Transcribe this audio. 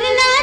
न